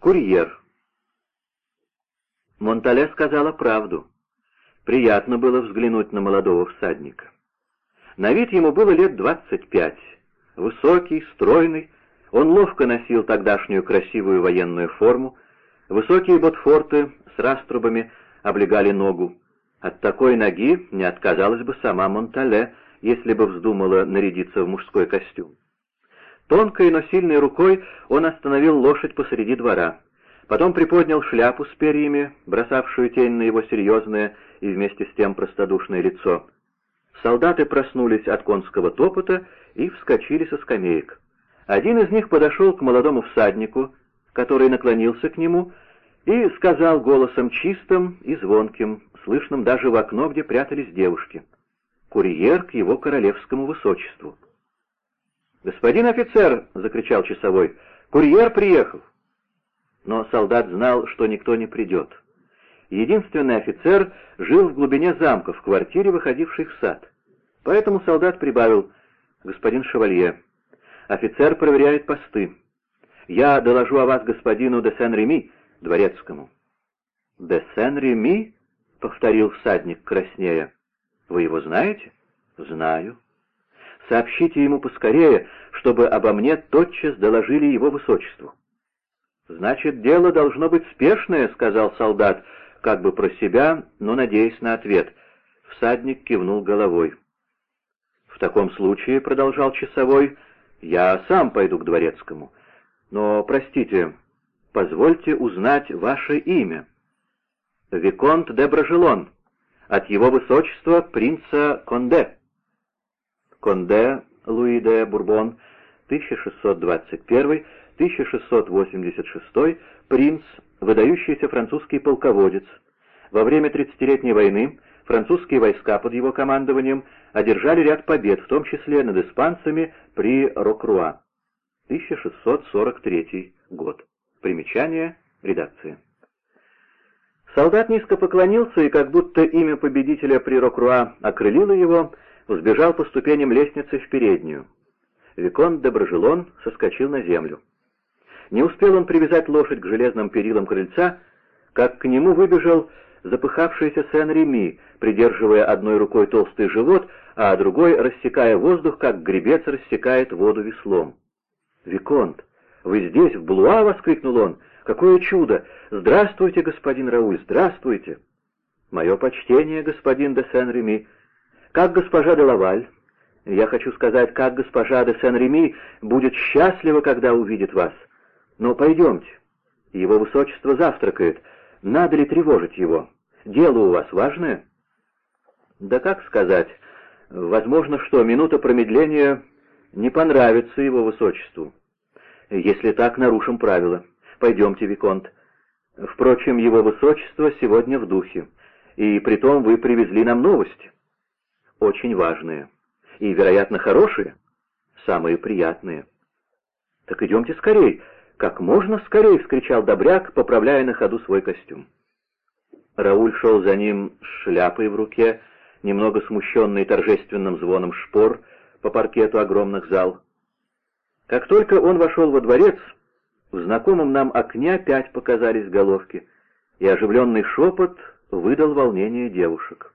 Курьер. Монтале сказала правду. Приятно было взглянуть на молодого всадника. На вид ему было лет двадцать пять. Высокий, стройный, он ловко носил тогдашнюю красивую военную форму, высокие ботфорты с раструбами облегали ногу. От такой ноги не отказалась бы сама Монтале, если бы вздумала нарядиться в мужской костюм. Тонкой, но сильной рукой он остановил лошадь посреди двора. Потом приподнял шляпу с перьями, бросавшую тень на его серьезное и вместе с тем простодушное лицо. Солдаты проснулись от конского топота и вскочили со скамеек. Один из них подошел к молодому всаднику, который наклонился к нему, и сказал голосом чистым и звонким, слышным даже в окно, где прятались девушки. «Курьер к его королевскому высочеству». «Господин офицер!» — закричал часовой. «Курьер приехал!» Но солдат знал, что никто не придет. Единственный офицер жил в глубине замка, в квартире, выходившей в сад. Поэтому солдат прибавил «Господин Шевалье, офицер проверяет посты. Я доложу о вас господину де Сен-Реми, дворецкому». «Де Сен-Реми?» — повторил всадник краснея. «Вы его знаете?» «Знаю». Сообщите ему поскорее, чтобы обо мне тотчас доложили его высочеству». «Значит, дело должно быть спешное», — сказал солдат, как бы про себя, но надеясь на ответ. Всадник кивнул головой. «В таком случае», — продолжал часовой, — «я сам пойду к дворецкому. Но, простите, позвольте узнать ваше имя». «Виконт де Брожелон, от его высочества принца Конде». Конде Луи де Бурбон, 1621-1686, принц, выдающийся французский полководец. Во время Тридцатилетней войны французские войска под его командованием одержали ряд побед, в том числе над испанцами при Рокруа. 1643 год. Примечание редакции. Солдат низко поклонился, и как будто имя победителя при Рокруа окрылило его, взбежал по ступеням лестницы в переднюю. Викон де Брожелон соскочил на землю. Не успел он привязать лошадь к железным перилам крыльца, как к нему выбежал запыхавшийся Сен-Реми, придерживая одной рукой толстый живот, а другой рассекая воздух, как гребец рассекает воду веслом. «Виконт, вы здесь, в Блуа?» — воскликнул он. «Какое чудо! Здравствуйте, господин Рауль, здравствуйте!» «Мое почтение, господин де Сен-Реми», как госпожа де Лаваль, я хочу сказать, как госпожа де Сен-Реми будет счастлива, когда увидит вас. Но пойдемте. Его высочество завтракает. Надо ли тревожить его? Дело у вас важное? Да как сказать. Возможно, что минута промедления не понравится его высочеству. Если так, нарушим правила. Пойдемте, Виконт. Впрочем, его высочество сегодня в духе. И притом вы привезли нам новости очень важные. И, вероятно, хорошие, самые приятные. «Так идемте скорей!» «Как можно скорее!» — вскричал Добряк, поправляя на ходу свой костюм. Рауль шел за ним с шляпой в руке, немного смущенный торжественным звоном шпор по паркету огромных зал. Как только он вошел во дворец, в знакомом нам окне опять показались головки, и оживленный шепот выдал волнение девушек.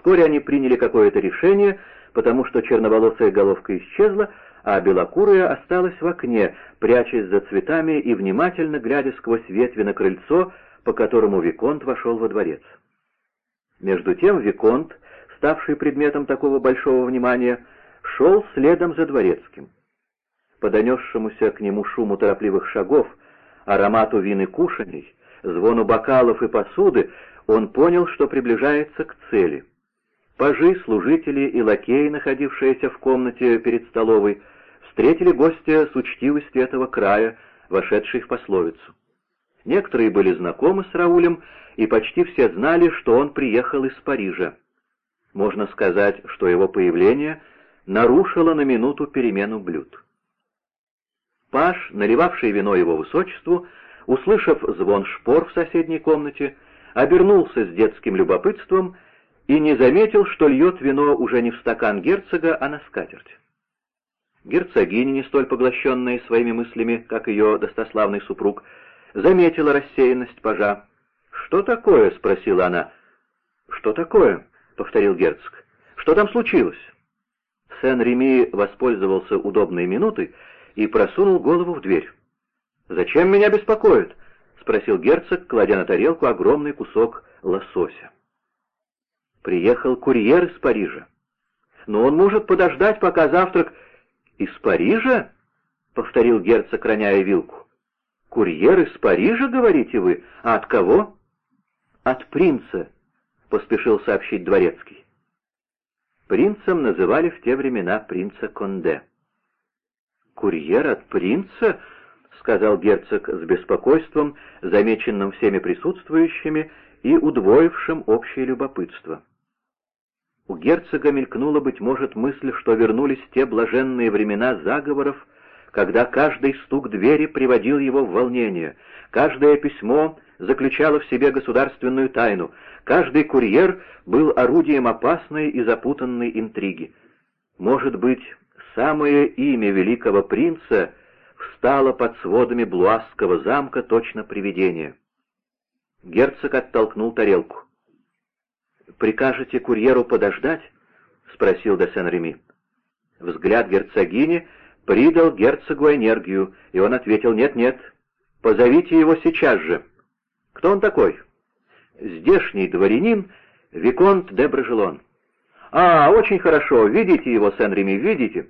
Вскоре они приняли какое-то решение, потому что черноволосая головка исчезла, а белокурая осталась в окне, прячась за цветами и внимательно глядя сквозь ветви на крыльцо, по которому Виконт вошел во дворец. Между тем Виконт, ставший предметом такого большого внимания, шел следом за дворецким. По донесшемуся к нему шуму торопливых шагов, аромату вин и кушаний, звону бокалов и посуды, он понял, что приближается к цели — Пажи, служители и лакеи, находившиеся в комнате перед столовой, встретили гостя с учтивостью этого края, вошедший в пословицу. Некоторые были знакомы с Раулем, и почти все знали, что он приехал из Парижа. Можно сказать, что его появление нарушило на минуту перемену блюд. Паш, наливавший вино его высочеству, услышав звон шпор в соседней комнате, обернулся с детским любопытством и не заметил, что льет вино уже не в стакан герцога, а на скатерть. Герцогиня, не столь поглощенная своими мыслями, как ее достославный супруг, заметила рассеянность пажа. «Что такое?» — спросила она. «Что такое?» — повторил герцог. «Что там случилось?» Сен-Реми воспользовался удобной минутой и просунул голову в дверь. «Зачем меня беспокоит?» — спросил герцог, кладя на тарелку огромный кусок лосося. «Приехал курьер из Парижа. Но он может подождать, пока завтрак...» «Из Парижа?» — повторил герцог, роняя вилку. «Курьер из Парижа, говорите вы? А от кого?» «От принца», — поспешил сообщить дворецкий. Принцем называли в те времена принца Конде. «Курьер от принца?» — сказал герцог с беспокойством, замеченным всеми присутствующими и удвоившим общее любопытство. У герцога мелькнула, быть может, мысль, что вернулись те блаженные времена заговоров, когда каждый стук двери приводил его в волнение, каждое письмо заключало в себе государственную тайну, каждый курьер был орудием опасной и запутанной интриги. Может быть, самое имя великого принца встало под сводами Блуасского замка точно привидение. Герцог оттолкнул тарелку. «Прикажете курьеру подождать?» — спросил де Сен-Реми. Взгляд герцогини придал герцогу энергию, и он ответил «Нет-нет, позовите его сейчас же». «Кто он такой?» «Здешний дворянин Виконт де Брожелон». «А, очень хорошо, видите его, Сен-Реми, видите?»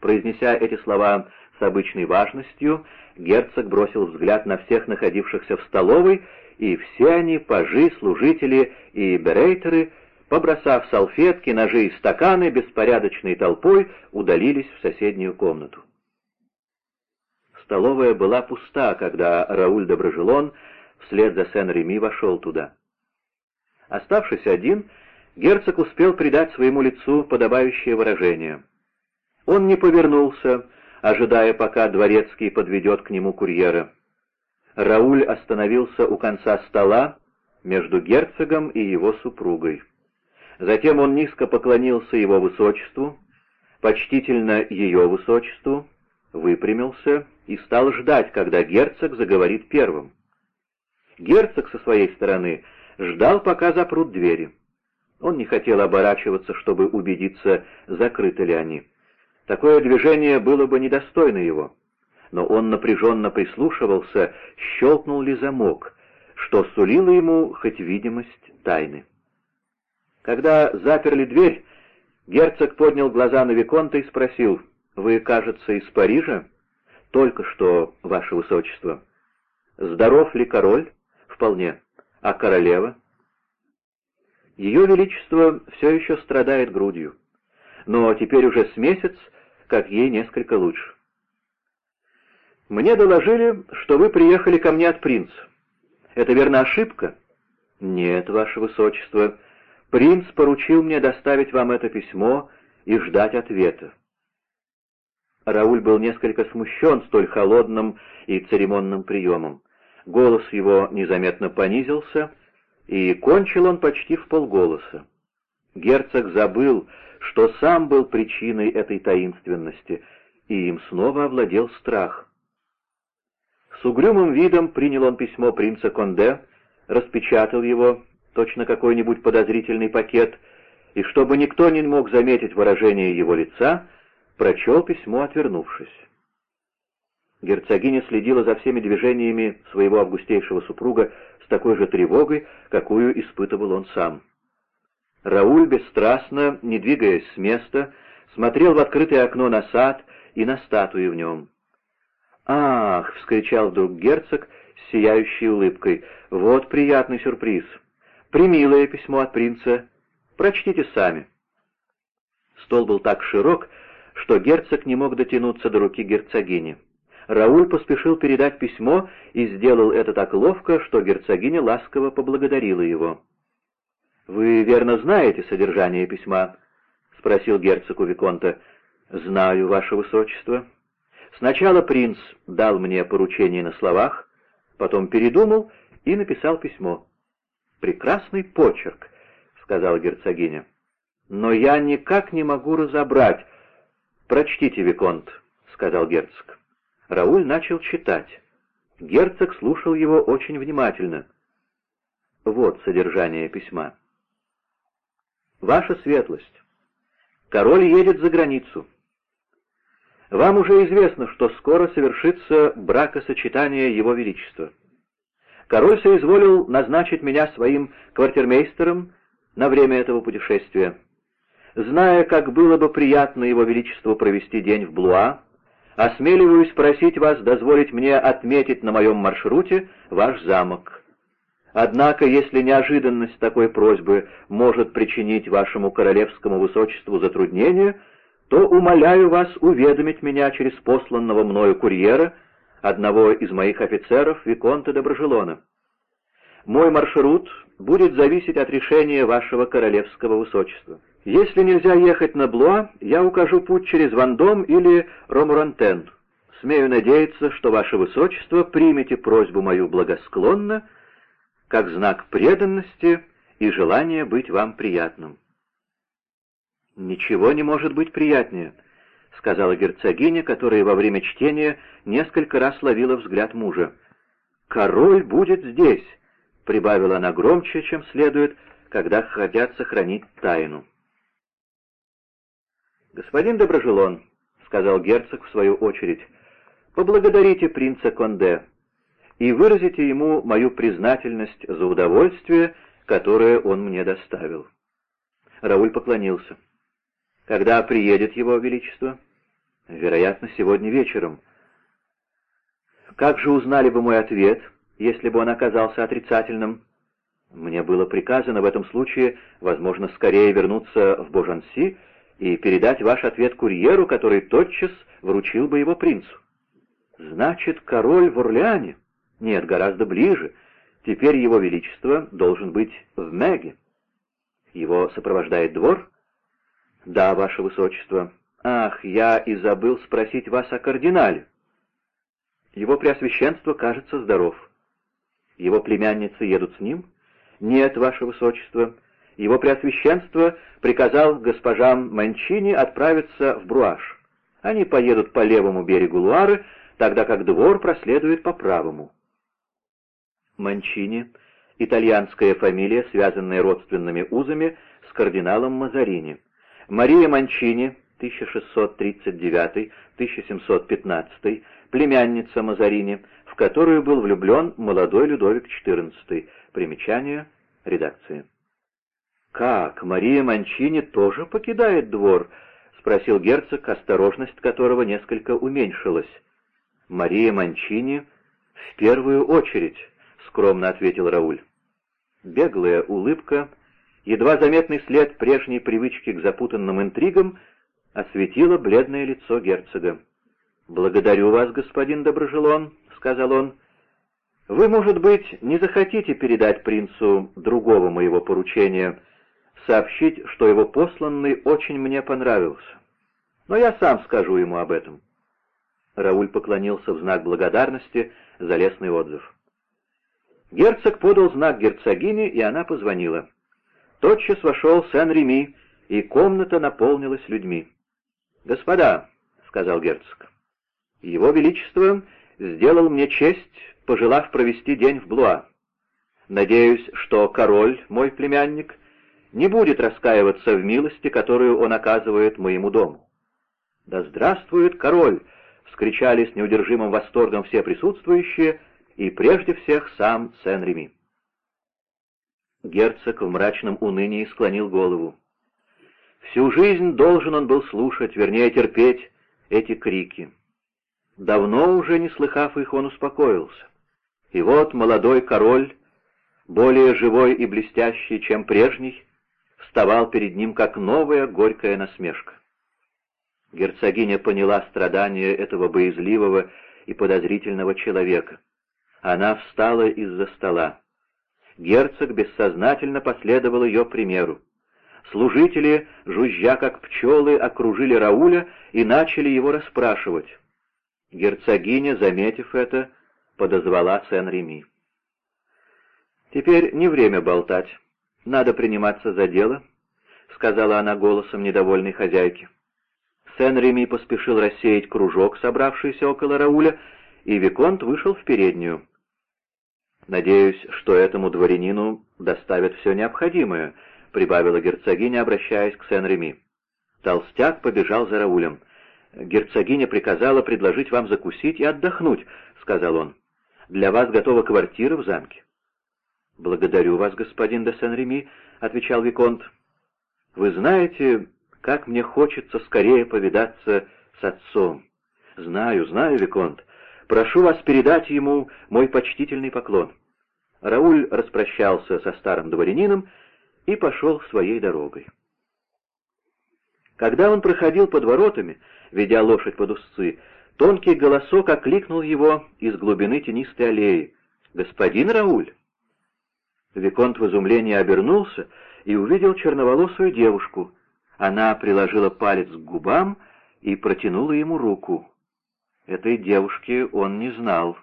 Произнеся эти слова с обычной важностью, герцог бросил взгляд на всех находившихся в столовой, и все они, пажи, служители и берейтеры, побросав салфетки, ножи и стаканы, беспорядочной толпой удалились в соседнюю комнату. Столовая была пуста, когда Рауль Доброжелон вслед за Сен-Реми вошел туда. Оставшись один, герцог успел придать своему лицу подобающее выражение. Он не повернулся, ожидая, пока дворецкий подведет к нему курьера. Рауль остановился у конца стола между герцогом и его супругой. Затем он низко поклонился его высочеству, почтительно ее высочеству, выпрямился и стал ждать, когда герцог заговорит первым. Герцог со своей стороны ждал, пока запрут двери. Он не хотел оборачиваться, чтобы убедиться, закрыты ли они. Такое движение было бы недостойно его. Но он напряженно прислушивался, щелкнул ли замок, что сулило ему хоть видимость тайны. Когда заперли дверь, герцог поднял глаза на Виконта и спросил, «Вы, кажется, из Парижа?» «Только что, ваше высочество». «Здоров ли король?» «Вполне. А королева?» Ее Величество все еще страдает грудью, но теперь уже с месяц, как ей несколько лучше. «Мне доложили, что вы приехали ко мне от принца. Это верно ошибка?» «Нет, ваше высочество. Принц поручил мне доставить вам это письмо и ждать ответа». Рауль был несколько смущен столь холодным и церемонным приемом. Голос его незаметно понизился, и кончил он почти в полголоса. Герцог забыл, что сам был причиной этой таинственности, и им снова овладел страх. С угрюмым видом принял он письмо принца Конде, распечатал его, точно какой-нибудь подозрительный пакет, и, чтобы никто не мог заметить выражение его лица, прочел письмо, отвернувшись. Герцогиня следила за всеми движениями своего августейшего супруга с такой же тревогой, какую испытывал он сам. Рауль бесстрастно, не двигаясь с места, смотрел в открытое окно на сад и на статуи в нем. «Ах!» — вскричал вдруг герцог с сияющей улыбкой. «Вот приятный сюрприз! Примилое письмо от принца. Прочтите сами». Стол был так широк, что герцог не мог дотянуться до руки герцогини. Рауль поспешил передать письмо и сделал это так ловко, что герцогиня ласково поблагодарила его. «Вы верно знаете содержание письма?» — спросил герцог у Виконта. «Знаю, ваше высочество». Сначала принц дал мне поручение на словах, потом передумал и написал письмо. «Прекрасный почерк», — сказала герцогиня. «Но я никак не могу разобрать, «Прочтите, Виконт», — сказал герцог. Рауль начал читать. Герцог слушал его очень внимательно. Вот содержание письма. «Ваша светлость, король едет за границу. Вам уже известно, что скоро совершится бракосочетание его величества. Король соизволил назначить меня своим квартирмейстером на время этого путешествия. Зная, как было бы приятно его величеству провести день в Блуа, осмеливаюсь просить вас дозволить мне отметить на моем маршруте ваш замок. Однако, если неожиданность такой просьбы может причинить вашему королевскому высочеству затруднение, то умоляю вас уведомить меня через посланного мною курьера, одного из моих офицеров, Виконта Доброжелона. Мой маршрут будет зависеть от решения вашего королевского высочества. Если нельзя ехать на Блуа, я укажу путь через Вандом или Ромурантен. Смею надеяться, что ваше высочество примете просьбу мою благосклонно, как знак преданности и желания быть вам приятным. «Ничего не может быть приятнее», — сказала герцогиня, которая во время чтения несколько раз ловила взгляд мужа. «Король будет здесь», — прибавила она громче, чем следует, когда хотят сохранить тайну. «Господин Доброжелон», — сказал герцог в свою очередь, — «поблагодарите принца Конде и выразите ему мою признательность за удовольствие, которое он мне доставил». Рауль поклонился. «Когда приедет его величество?» «Вероятно, сегодня вечером». «Как же узнали бы мой ответ, если бы он оказался отрицательным?» «Мне было приказано в этом случае, возможно, скорее вернуться в Божанси и передать ваш ответ курьеру, который тотчас вручил бы его принцу. Значит, король в Орлеане? Нет, гораздо ближе. Теперь его величество должен быть в Меге. Его сопровождает двор? Да, ваше высочество. Ах, я и забыл спросить вас о кардинале. Его преосвященство, кажется, здоров. Его племянницы едут с ним? Нет, ваше высочество. Его Преосвященство приказал госпожам Манчини отправиться в Бруаш. Они поедут по левому берегу Луары, тогда как двор проследует по правому. Манчини — итальянская фамилия, связанная родственными узами с кардиналом Мазарини. Мария Манчини, 1639-1715, племянница Мазарини, в которую был влюблен молодой Людовик XIV. Примечание редакции. «Как, Мария Манчини тоже покидает двор?» — спросил герцог, осторожность которого несколько уменьшилась. «Мария Манчини в первую очередь», — скромно ответил Рауль. Беглая улыбка, едва заметный след прежней привычки к запутанным интригам, осветила бледное лицо герцога. «Благодарю вас, господин Доброжелон», — сказал он. «Вы, может быть, не захотите передать принцу другого моего поручения — сообщить, что его посланный очень мне понравился. Но я сам скажу ему об этом. Рауль поклонился в знак благодарности за лестный отзыв. Герцог подал знак герцогине, и она позвонила. Тотчас вошел Сен-Реми, и комната наполнилась людьми. «Господа», — сказал герцог, — «его величество сделал мне честь, пожелав провести день в Блуа. Надеюсь, что король, мой племянник, — не будет раскаиваться в милости, которую он оказывает моему дому. «Да здравствует король!» — вскричали с неудержимым восторгом все присутствующие, и прежде всех сам Сен-Реми. Герцог в мрачном унынии склонил голову. Всю жизнь должен он был слушать, вернее терпеть, эти крики. Давно уже не слыхав их, он успокоился. И вот молодой король, более живой и блестящий, чем прежний, вставал перед ним как новая горькая насмешка. Герцогиня поняла страдания этого боязливого и подозрительного человека. Она встала из-за стола. Герцог бессознательно последовал ее примеру. Служители, жужжа как пчелы, окружили Рауля и начали его расспрашивать. Герцогиня, заметив это, подозвала Сен-Реми. «Теперь не время болтать. «Надо приниматься за дело», — сказала она голосом недовольной хозяйки. Сен-Реми поспешил рассеять кружок, собравшийся около Рауля, и Виконт вышел в переднюю. «Надеюсь, что этому дворянину доставят все необходимое», — прибавила герцогиня, обращаясь к Сен-Реми. Толстяк побежал за Раулем. «Герцогиня приказала предложить вам закусить и отдохнуть», — сказал он. «Для вас готова квартира в замке». «Благодарю вас, господин де Сен-Реми», — отвечал Виконт. «Вы знаете, как мне хочется скорее повидаться с отцом». «Знаю, знаю, Виконт. Прошу вас передать ему мой почтительный поклон». Рауль распрощался со старым дворянином и пошел своей дорогой. Когда он проходил под воротами, ведя лошадь под узцы, тонкий голосок окликнул его из глубины тенистой аллеи. «Господин Рауль!» Виконт в изумлении обернулся и увидел черноволосую девушку. Она приложила палец к губам и протянула ему руку. Этой девушки он не знал.